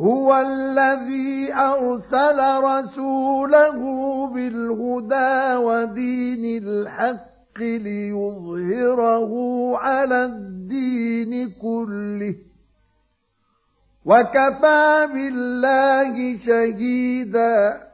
هو الذي أرسل رسوله بالهدى ودين الحق ليظهره على الدين كله. وكفى بالله شهيداً.